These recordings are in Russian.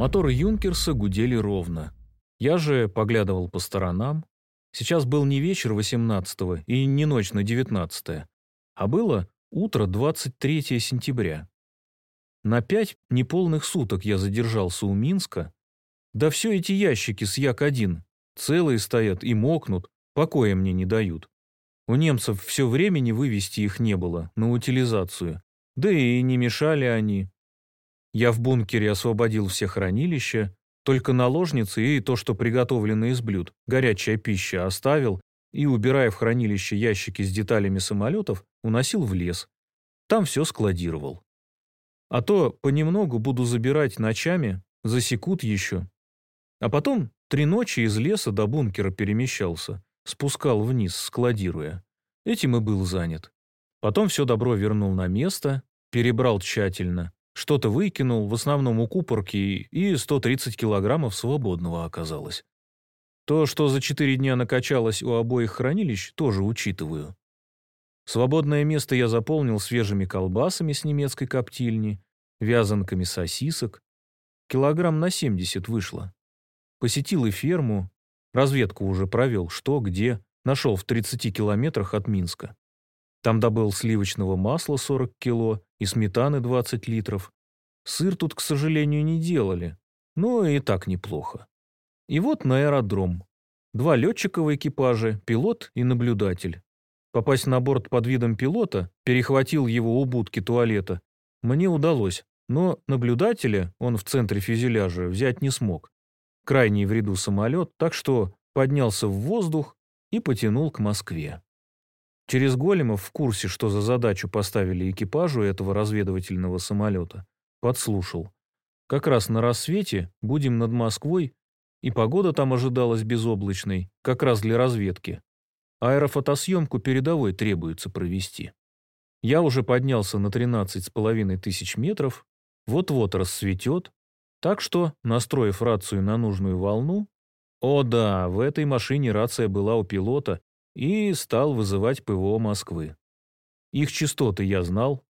Моторы Юнкерса гудели ровно. Я же поглядывал по сторонам. Сейчас был не вечер 18 и не ночь на 19 а было утро 23 сентября. На пять неполных суток я задержался у Минска. Да все эти ящики с Як-1 целые стоят и мокнут, покоя мне не дают. У немцев все времени вывести их не было на утилизацию, да и не мешали они. Я в бункере освободил все хранилища, только наложницы и то, что приготовлено из блюд, горячая пища оставил и, убирая в хранилище ящики с деталями самолетов, уносил в лес. Там все складировал. А то понемногу буду забирать ночами, засекут еще. А потом три ночи из леса до бункера перемещался, спускал вниз, складируя. Этим и был занят. Потом все добро вернул на место, перебрал тщательно, что-то выкинул, в основном у купорки, и 130 килограммов свободного оказалось. То, что за четыре дня накачалось у обоих хранилищ, тоже учитываю. Свободное место я заполнил свежими колбасами с немецкой коптильни, вязанками сосисок. Килограмм на 70 вышло. Посетил и ферму, разведку уже провел, что, где, нашел в 30 километрах от Минска. Там добыл сливочного масла 40 кило и сметаны 20 литров. Сыр тут, к сожалению, не делали, но и так неплохо. И вот на аэродром. Два летчика в экипаже, пилот и наблюдатель. Попасть на борт под видом пилота, перехватил его у будки туалета, мне удалось, но наблюдателя он в центре фюзеляжа взять не смог. Крайний в ряду самолет, так что поднялся в воздух и потянул к Москве. Через Големов в курсе, что за задачу поставили экипажу этого разведывательного самолета, подслушал. Как раз на рассвете будем над Москвой и погода там ожидалась безоблачной, как раз для разведки. Аэрофотосъемку передовой требуется провести. Я уже поднялся на 13 с половиной тысяч метров, вот-вот рассветет, так что, настроив рацию на нужную волну, о да, в этой машине рация была у пилота и стал вызывать ПВО Москвы. Их частоты я знал,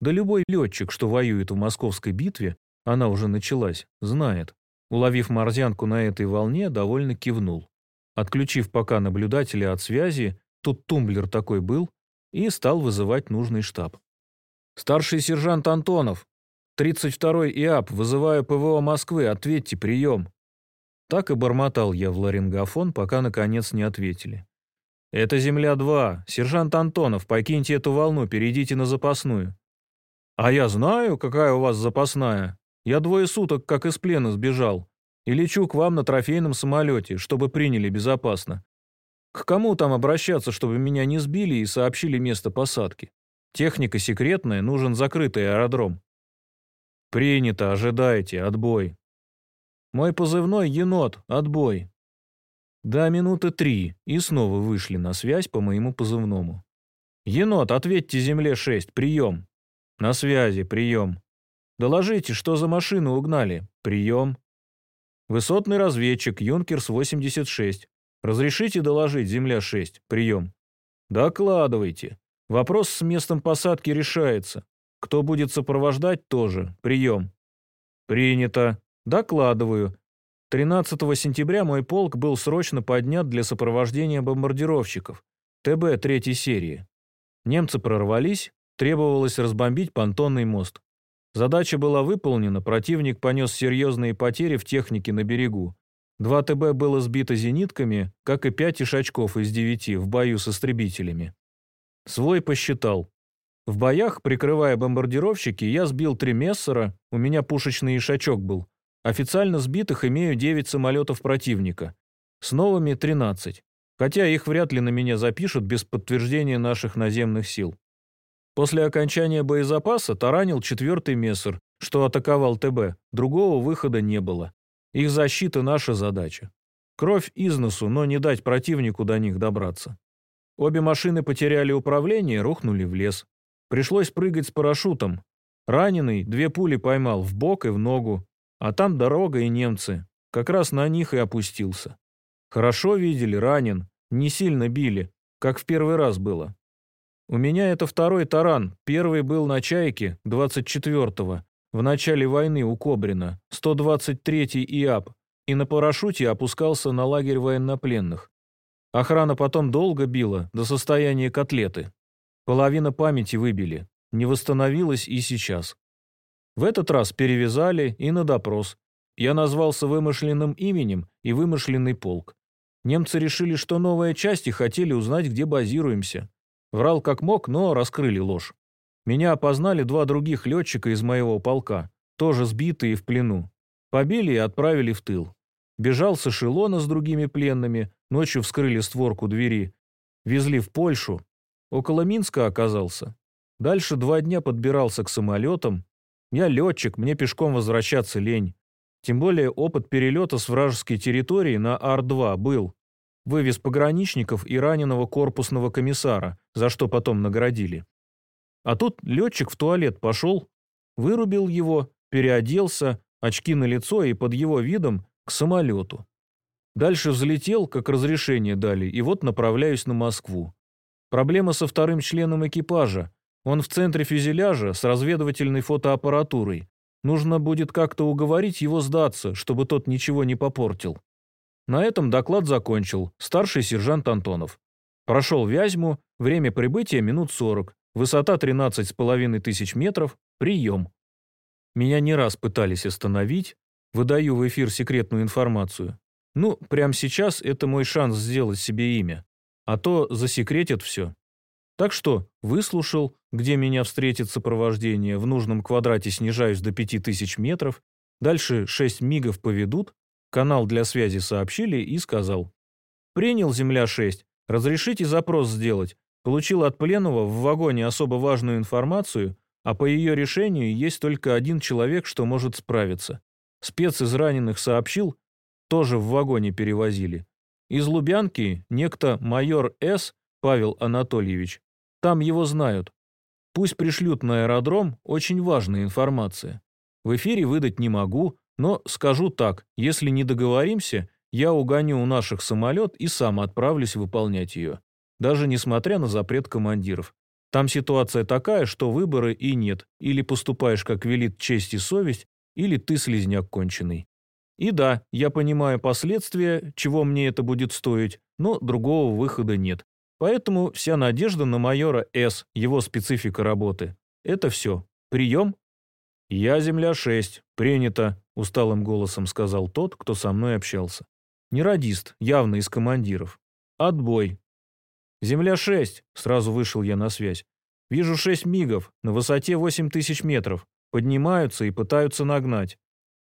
да любой летчик, что воюет в московской битве, она уже началась, знает. Уловив морзянку на этой волне, довольно кивнул. Отключив пока наблюдателя от связи, тут тумблер такой был, и стал вызывать нужный штаб. «Старший сержант Антонов, 32-й ИАП, вызываю ПВО Москвы, ответьте, прием». Так и бормотал я в ларингофон, пока наконец не ответили. «Это Земля-2. Сержант Антонов, покиньте эту волну, перейдите на запасную». «А я знаю, какая у вас запасная. Я двое суток как из плена сбежал. И лечу к вам на трофейном самолете, чтобы приняли безопасно. К кому там обращаться, чтобы меня не сбили и сообщили место посадки? Техника секретная, нужен закрытый аэродром. Принято, ожидайте, отбой. Мой позывной «Енот», отбой. Да, минуты три, и снова вышли на связь по моему позывному. «Енот, ответьте Земле-6, прием». «На связи, прием». Доложите, что за машину угнали. Прием. Высотный разведчик, Юнкерс-86. Разрешите доложить, Земля-6. Прием. Докладывайте. Вопрос с местом посадки решается. Кто будет сопровождать, тоже. Прием. Принято. Докладываю. 13 сентября мой полк был срочно поднят для сопровождения бомбардировщиков. ТБ третьей серии. Немцы прорвались, требовалось разбомбить понтонный мост. Задача была выполнена, противник понес серьезные потери в технике на берегу. Два ТБ было сбито зенитками, как и пять ишачков из девяти в бою с истребителями. Свой посчитал. В боях, прикрывая бомбардировщики, я сбил три мессера, у меня пушечный ишачок был. Официально сбитых имею 9 самолетов противника. С новыми 13. Хотя их вряд ли на меня запишут без подтверждения наших наземных сил. После окончания боезапаса таранил четвертый мессер, что атаковал ТБ. Другого выхода не было. Их защита – наша задача. Кровь из носу, но не дать противнику до них добраться. Обе машины потеряли управление, рухнули в лес. Пришлось прыгать с парашютом. Раненый две пули поймал в бок и в ногу. А там дорога и немцы. Как раз на них и опустился. Хорошо видели, ранен. Не сильно били, как в первый раз было. У меня это второй таран, первый был на «Чайке» 24-го. в начале войны у Кобрина, 123-й ИАП, и на парашюте опускался на лагерь военнопленных. Охрана потом долго била, до состояния котлеты. Половина памяти выбили, не восстановилась и сейчас. В этот раз перевязали и на допрос. Я назвался вымышленным именем и вымышленный полк. Немцы решили, что новые части хотели узнать, где базируемся. Врал как мог, но раскрыли ложь. Меня опознали два других летчика из моего полка, тоже сбитые в плену. Побили и отправили в тыл. Бежал с эшелона с другими пленными, ночью вскрыли створку двери. Везли в Польшу. Около Минска оказался. Дальше два дня подбирался к самолетам. Я летчик, мне пешком возвращаться лень. Тем более опыт перелета с вражеской территории на Ар-2 был. Вывез пограничников и раненого корпусного комиссара, за что потом наградили. А тут летчик в туалет пошел, вырубил его, переоделся, очки на лицо и под его видом к самолету. Дальше взлетел, как разрешение дали, и вот направляюсь на Москву. Проблема со вторым членом экипажа. Он в центре фюзеляжа с разведывательной фотоаппаратурой. Нужно будет как-то уговорить его сдаться, чтобы тот ничего не попортил. На этом доклад закончил старший сержант Антонов. Прошел Вязьму, время прибытия минут 40, Высота 13,5 тысяч метров. Прием. Меня не раз пытались остановить. Выдаю в эфир секретную информацию. Ну, прямо сейчас это мой шанс сделать себе имя. А то засекретят все. Так что выслушал, где меня встретит сопровождение, в нужном квадрате снижаюсь до 5000 метров, дальше 6 мигов поведут, канал для связи сообщили и сказал. «Принял Земля-6, разрешите запрос сделать, Получил от пленного в вагоне особо важную информацию, а по ее решению есть только один человек, что может справиться. Спец из раненых сообщил, тоже в вагоне перевозили. Из Лубянки некто майор С. Павел Анатольевич. Там его знают. Пусть пришлют на аэродром, очень важная информация. В эфире выдать не могу, но скажу так, если не договоримся, я угоню у наших самолет и сам отправлюсь выполнять ее даже несмотря на запрет командиров. Там ситуация такая, что выбора и нет. Или поступаешь, как велит честь и совесть, или ты слизняк конченый. И да, я понимаю последствия, чего мне это будет стоить, но другого выхода нет. Поэтому вся надежда на майора С, его специфика работы. Это все. Прием? «Я Земля-6. Принято», — усталым голосом сказал тот, кто со мной общался. Не радист, явно из командиров. «Отбой. «Земля-6», — сразу вышел я на связь. «Вижу шесть мигов, на высоте восемь тысяч метров. Поднимаются и пытаются нагнать.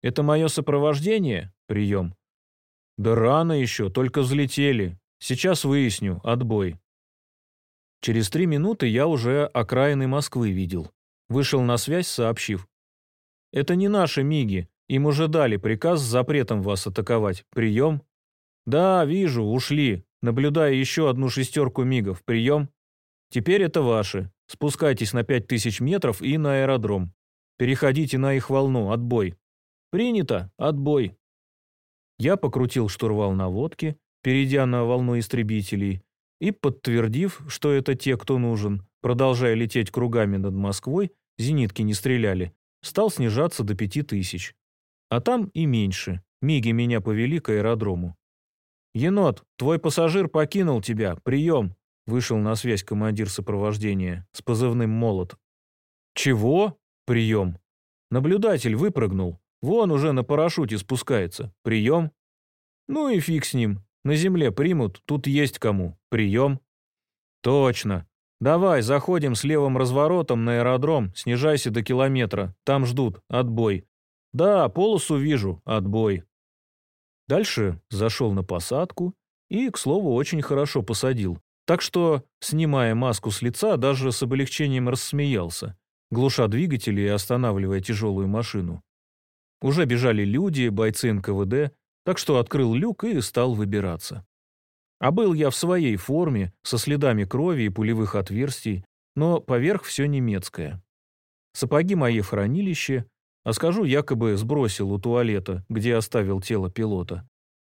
Это мое сопровождение? Прием». «Да рано еще, только взлетели. Сейчас выясню. Отбой». Через три минуты я уже окраины Москвы видел. Вышел на связь, сообщив. «Это не наши миги. Им уже дали приказ с запретом вас атаковать. Прием?» «Да, вижу, ушли наблюдая еще одну шестерку мигов. Прием. Теперь это ваши. Спускайтесь на пять тысяч метров и на аэродром. Переходите на их волну. Отбой. Принято. Отбой. Я покрутил штурвал наводки, перейдя на волну истребителей, и, подтвердив, что это те, кто нужен, продолжая лететь кругами над Москвой, зенитки не стреляли, стал снижаться до пяти тысяч. А там и меньше. Миги меня повели к аэродрому. «Енот, твой пассажир покинул тебя. Прием!» Вышел на связь командир сопровождения с позывным «Молот». «Чего?» «Прием!» «Наблюдатель выпрыгнул. Вон уже на парашюте спускается. Прием!» «Ну и фиг с ним. На земле примут, тут есть кому. Прием!» «Точно. Давай, заходим с левым разворотом на аэродром, снижайся до километра. Там ждут. Отбой. Да, полосу вижу. Отбой. Дальше зашел на посадку и, к слову, очень хорошо посадил. Так что, снимая маску с лица, даже с облегчением рассмеялся, глуша двигатели и останавливая тяжелую машину. Уже бежали люди, бойцы НКВД, так что открыл люк и стал выбираться. А был я в своей форме, со следами крови и пулевых отверстий, но поверх все немецкое. Сапоги мои в хранилище, а скажу, якобы сбросил у туалета, где оставил тело пилота.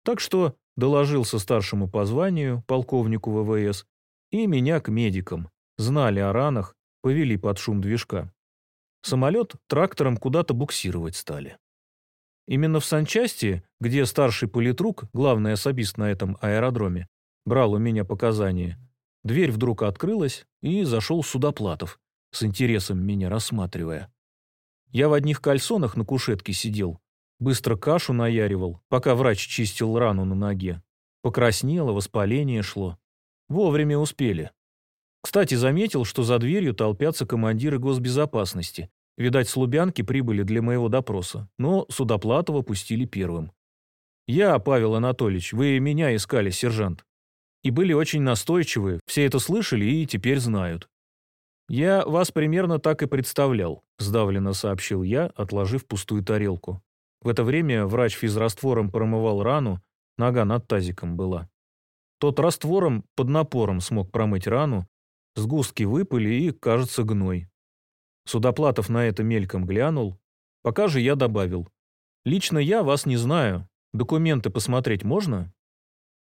Так что доложился старшему по званию, полковнику ВВС, и меня к медикам. Знали о ранах, повели под шум движка. самолет трактором куда-то буксировать стали. Именно в санчасти, где старший политрук, главный особист на этом аэродроме, брал у меня показания, дверь вдруг открылась, и зашел Судоплатов, с интересом меня рассматривая. Я в одних кальсонах на кушетке сидел, быстро кашу наяривал, пока врач чистил рану на ноге. Покраснело, воспаление шло. Вовремя успели. Кстати, заметил, что за дверью толпятся командиры госбезопасности. Видать, с Лубянки прибыли для моего допроса, но Судоплатова пустили первым. «Я, Павел Анатольевич, вы меня искали, сержант». И были очень настойчивы, все это слышали и теперь знают. «Я вас примерно так и представлял», – сдавленно сообщил я, отложив пустую тарелку. В это время врач физраствором промывал рану, нога над тазиком была. Тот раствором под напором смог промыть рану, сгустки выпали и, кажется, гной. Судоплатов на это мельком глянул. Пока же я добавил. «Лично я вас не знаю. Документы посмотреть можно?»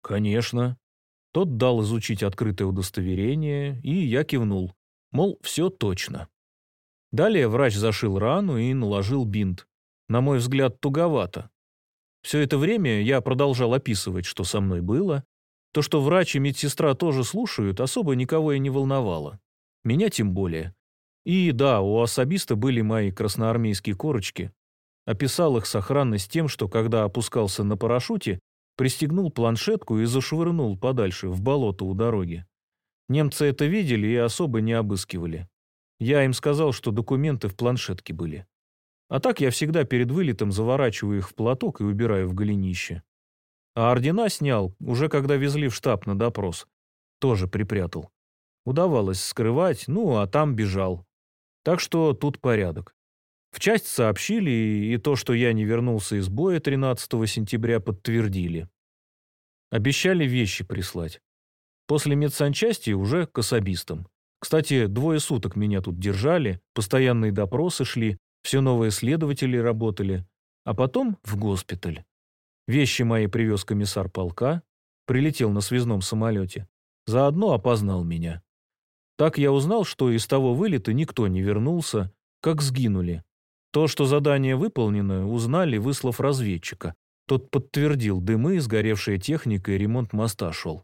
«Конечно». Тот дал изучить открытое удостоверение, и я кивнул. Мол, все точно. Далее врач зашил рану и наложил бинт. На мой взгляд, туговато. Все это время я продолжал описывать, что со мной было. То, что врач и медсестра тоже слушают, особо никого и не волновало. Меня тем более. И да, у особиста были мои красноармейские корочки. Описал их сохранность тем, что когда опускался на парашюте, пристегнул планшетку и зашвырнул подальше, в болото у дороги. Немцы это видели и особо не обыскивали. Я им сказал, что документы в планшетке были. А так я всегда перед вылетом заворачиваю их в платок и убираю в голенище. А ордена снял, уже когда везли в штаб на допрос. Тоже припрятал. Удавалось скрывать, ну, а там бежал. Так что тут порядок. В часть сообщили, и то, что я не вернулся из боя 13 сентября, подтвердили. Обещали вещи прислать. После медсанчасти уже к особистам. Кстати, двое суток меня тут держали, постоянные допросы шли, все новые следователи работали. А потом в госпиталь. Вещи мои привез комиссар полка, прилетел на связном самолете. Заодно опознал меня. Так я узнал, что из того вылета никто не вернулся, как сгинули. То, что задание выполнено, узнали, выслав разведчика. Тот подтвердил дымы, сгоревшая техника и ремонт моста шел.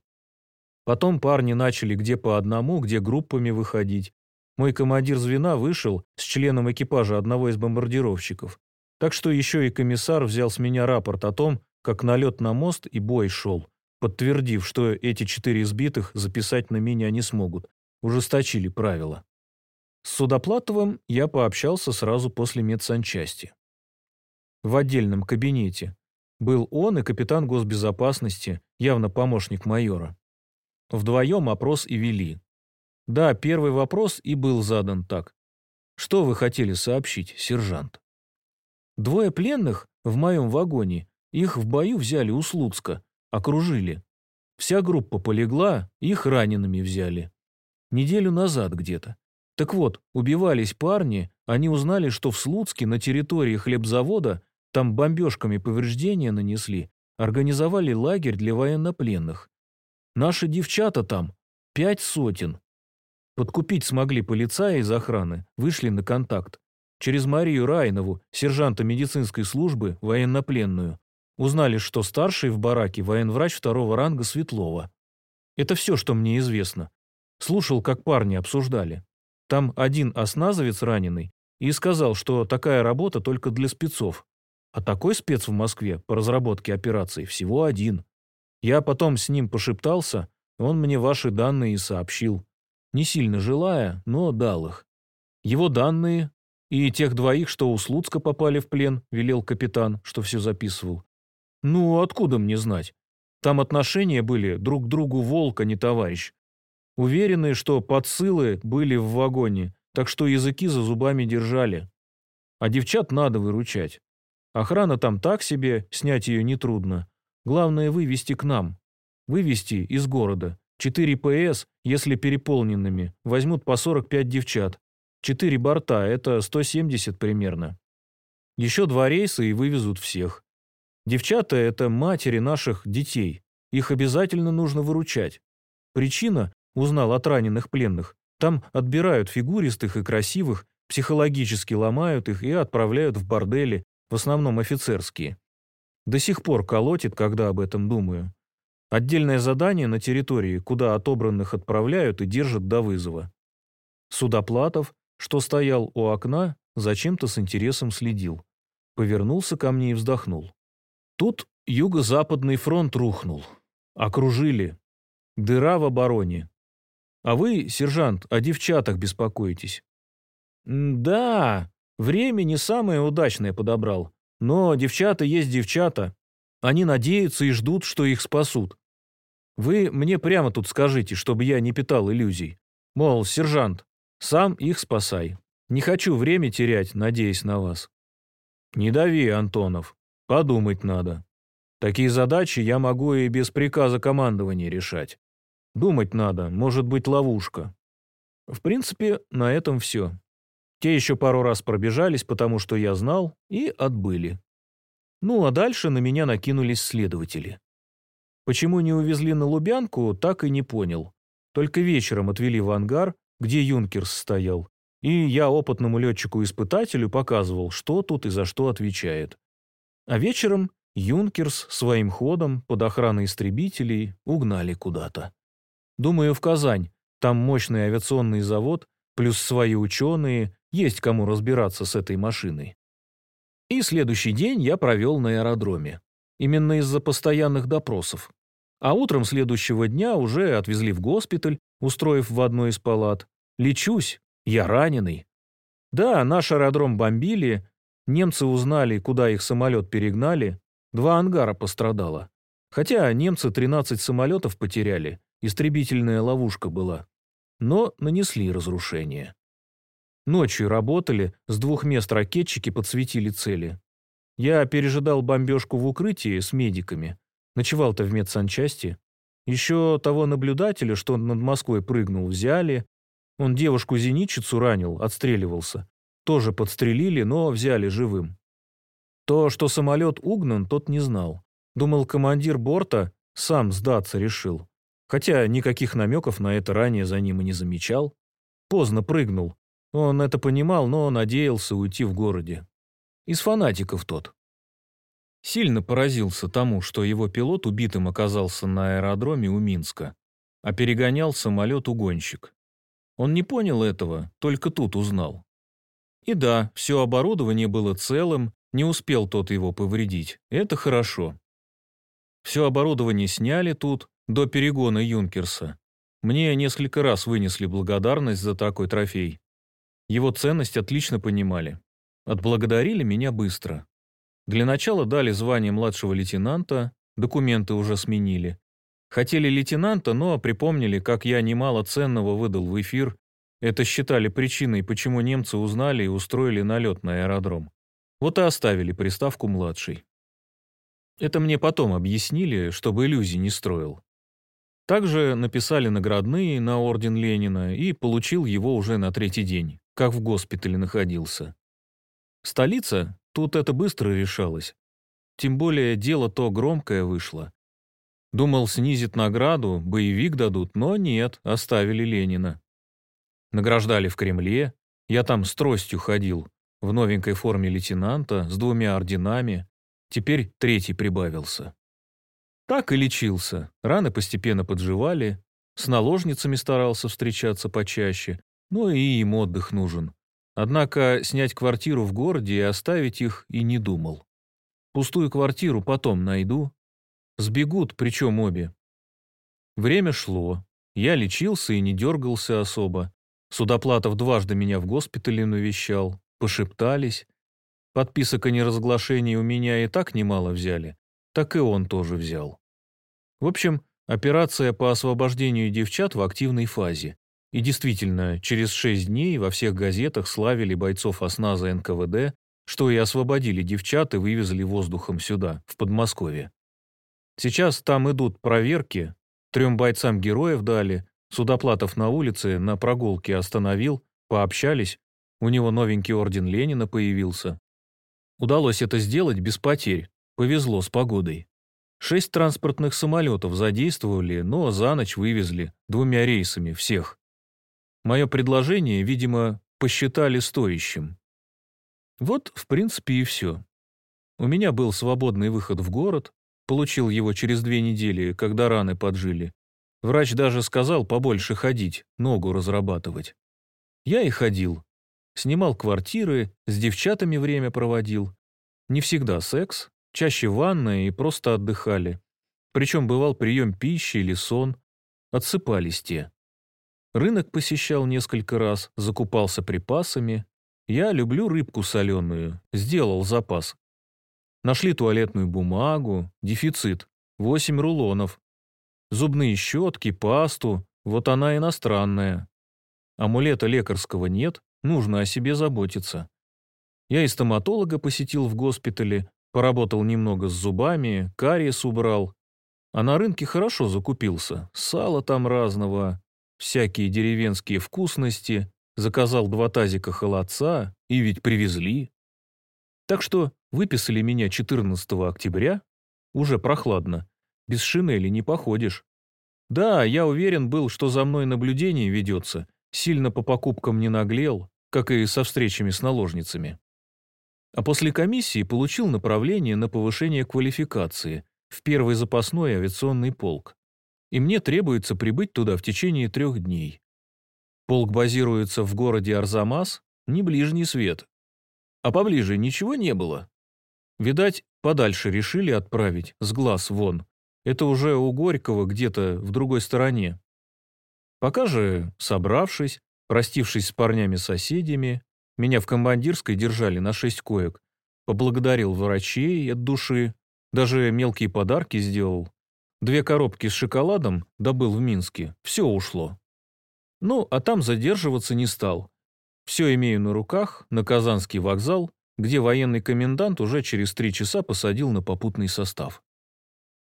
Потом парни начали где по одному, где группами выходить. Мой командир звена вышел с членом экипажа одного из бомбардировщиков. Так что еще и комиссар взял с меня рапорт о том, как налет на мост и бой шел, подтвердив, что эти четыре избитых записать на меня не смогут, ужесточили правила. С Судоплатовым я пообщался сразу после медсанчасти. В отдельном кабинете. Был он и капитан госбезопасности, явно помощник майора. Вдвоем опрос и вели. Да, первый вопрос и был задан так. Что вы хотели сообщить, сержант? Двое пленных в моем вагоне, их в бою взяли у Слуцка, окружили. Вся группа полегла, их ранеными взяли. Неделю назад где-то. Так вот, убивались парни, они узнали, что в Слуцке на территории хлебзавода там бомбежками повреждения нанесли, организовали лагерь для военнопленных. Наши девчата там пять сотен. Подкупить смогли полицаи из охраны, вышли на контакт. Через Марию Райнову, сержанта медицинской службы, военнопленную. Узнали, что старший в бараке военврач второго ранга Светлова. Это все, что мне известно. Слушал, как парни обсуждали. Там один осназовец раненый и сказал, что такая работа только для спецов. А такой спец в Москве по разработке операций всего один. Я потом с ним пошептался, он мне ваши данные и сообщил. Не сильно желая, но дал их. Его данные и тех двоих, что у Слуцка попали в плен, велел капитан, что все записывал. Ну, откуда мне знать? Там отношения были друг к другу волка, не товарищ. Уверены, что подсылы были в вагоне, так что языки за зубами держали. А девчат надо выручать. Охрана там так себе, снять ее нетрудно. Главное вывести к нам. Вывести из города. 4 ПС, если переполненными, возьмут по 45 девчат. 4 борта – это 170 примерно. Еще два рейса и вывезут всех. Девчата – это матери наших детей. Их обязательно нужно выручать. Причина Узнал от раненых пленных. Там отбирают фигуристых и красивых, психологически ломают их и отправляют в бордели, в основном офицерские. До сих пор колотит, когда об этом думаю. Отдельное задание на территории, куда отобранных отправляют и держат до вызова. Судоплатов, что стоял у окна, зачем-то с интересом следил. Повернулся ко мне и вздохнул. Тут юго-западный фронт рухнул. Окружили. Дыра в обороне. А вы, сержант, о девчатах беспокоитесь. Да, время не самое удачное подобрал. Но девчата есть девчата. Они надеются и ждут, что их спасут. Вы мне прямо тут скажите, чтобы я не питал иллюзий. Мол, сержант, сам их спасай. Не хочу время терять, надеясь на вас. Не дави, Антонов. Подумать надо. Такие задачи я могу и без приказа командования решать. Думать надо, может быть ловушка. В принципе, на этом все. Те еще пару раз пробежались, потому что я знал, и отбыли. Ну, а дальше на меня накинулись следователи. Почему не увезли на Лубянку, так и не понял. Только вечером отвели в ангар, где Юнкерс стоял, и я опытному летчику-испытателю показывал, что тут и за что отвечает. А вечером Юнкерс своим ходом под охраной истребителей угнали куда-то. Думаю, в Казань. Там мощный авиационный завод, плюс свои ученые, есть кому разбираться с этой машиной. И следующий день я провел на аэродроме. Именно из-за постоянных допросов. А утром следующего дня уже отвезли в госпиталь, устроив в одной из палат. Лечусь, я раненый. Да, наш аэродром бомбили, немцы узнали, куда их самолет перегнали, Два ангара пострадало. Хотя немцы 13 самолетов потеряли, истребительная ловушка была. Но нанесли разрушение. Ночью работали, с двух мест ракетчики подсветили цели. Я пережидал бомбежку в укрытии с медиками. Ночевал-то в медсанчасти. Еще того наблюдателя, что над Москвой прыгнул, взяли. Он девушку-зенитчицу ранил, отстреливался. Тоже подстрелили, но взяли живым. То, что самолет угнан, тот не знал. Думал, командир борта сам сдаться решил. Хотя никаких намеков на это ранее за ним и не замечал. Поздно прыгнул. Он это понимал, но надеялся уйти в городе. Из фанатиков тот. Сильно поразился тому, что его пилот убитым оказался на аэродроме у Минска, а перегонял самолет-угонщик. Он не понял этого, только тут узнал. И да, все оборудование было целым, не успел тот его повредить. Это хорошо. Все оборудование сняли тут, до перегона Юнкерса. Мне несколько раз вынесли благодарность за такой трофей. Его ценность отлично понимали. Отблагодарили меня быстро. Для начала дали звание младшего лейтенанта, документы уже сменили. Хотели лейтенанта, но припомнили, как я немало ценного выдал в эфир. Это считали причиной, почему немцы узнали и устроили налет на аэродром. Вот и оставили приставку «младший». Это мне потом объяснили, чтобы иллюзий не строил. Также написали наградные на орден Ленина и получил его уже на третий день, как в госпитале находился. Столица, тут это быстро решалось. Тем более дело то громкое вышло. Думал, снизит награду, боевик дадут, но нет, оставили Ленина. Награждали в Кремле, я там с тростью ходил, в новенькой форме лейтенанта, с двумя орденами. Теперь третий прибавился. Так и лечился. Раны постепенно подживали. С наложницами старался встречаться почаще. Но и им отдых нужен. Однако снять квартиру в городе и оставить их и не думал. Пустую квартиру потом найду. Сбегут, причем обе. Время шло. Я лечился и не дергался особо. Судоплатов дважды меня в госпитале навещал пошептались. Подписок о неразглашении у меня и так немало взяли, так и он тоже взял. В общем, операция по освобождению девчат в активной фазе. И действительно, через шесть дней во всех газетах славили бойцов осназа НКВД, что и освободили девчат и вывезли воздухом сюда, в Подмосковье. Сейчас там идут проверки, трем бойцам героев дали, Судоплатов на улице на прогулке остановил, пообщались, у него новенький орден Ленина появился. Удалось это сделать без потерь. Повезло с погодой. Шесть транспортных самолетов задействовали, но за ночь вывезли двумя рейсами всех. Мое предложение, видимо, посчитали стоящим. Вот, в принципе, и все. У меня был свободный выход в город, получил его через две недели, когда раны поджили. Врач даже сказал побольше ходить, ногу разрабатывать. Я и ходил. Снимал квартиры, с девчатами время проводил. Не всегда секс, чаще ванная и просто отдыхали. Причем бывал прием пищи или сон. Отсыпались те. Рынок посещал несколько раз, закупался припасами. Я люблю рыбку соленую, сделал запас. Нашли туалетную бумагу, дефицит, 8 рулонов. Зубные щетки, пасту, вот она иностранная. Амулета лекарского нет, нужно о себе заботиться. Я и стоматолога посетил в госпитале, поработал немного с зубами, кариес убрал. А на рынке хорошо закупился, сало там разного, всякие деревенские вкусности, заказал два тазика холодца, и ведь привезли. Так что выписали меня 14 октября, уже прохладно, без шинели не походишь. Да, я уверен был, что за мной наблюдение ведется, сильно по покупкам не наглел, как и со встречами с наложницами. А после комиссии получил направление на повышение квалификации в первый запасной авиационный полк и мне требуется прибыть туда в течение трех дней. Полк базируется в городе Арзамас, не ближний свет. А поближе ничего не было. Видать, подальше решили отправить, с глаз вон. Это уже у Горького где-то в другой стороне. Пока же, собравшись, простившись с парнями-соседями, меня в командирской держали на шесть коек, поблагодарил врачей от души, даже мелкие подарки сделал, Две коробки с шоколадом добыл в Минске. Все ушло. Ну, а там задерживаться не стал. Все имею на руках, на Казанский вокзал, где военный комендант уже через три часа посадил на попутный состав.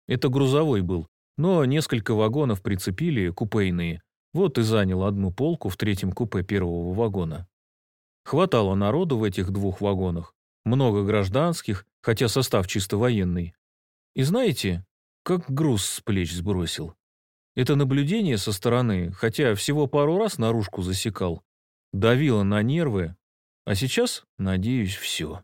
Это грузовой был, но несколько вагонов прицепили, купейные. Вот и занял одну полку в третьем купе первого вагона. Хватало народу в этих двух вагонах. Много гражданских, хотя состав чисто военный. И знаете, как груз с плеч сбросил. Это наблюдение со стороны, хотя всего пару раз наружку засекал, давило на нервы, а сейчас, надеюсь, все.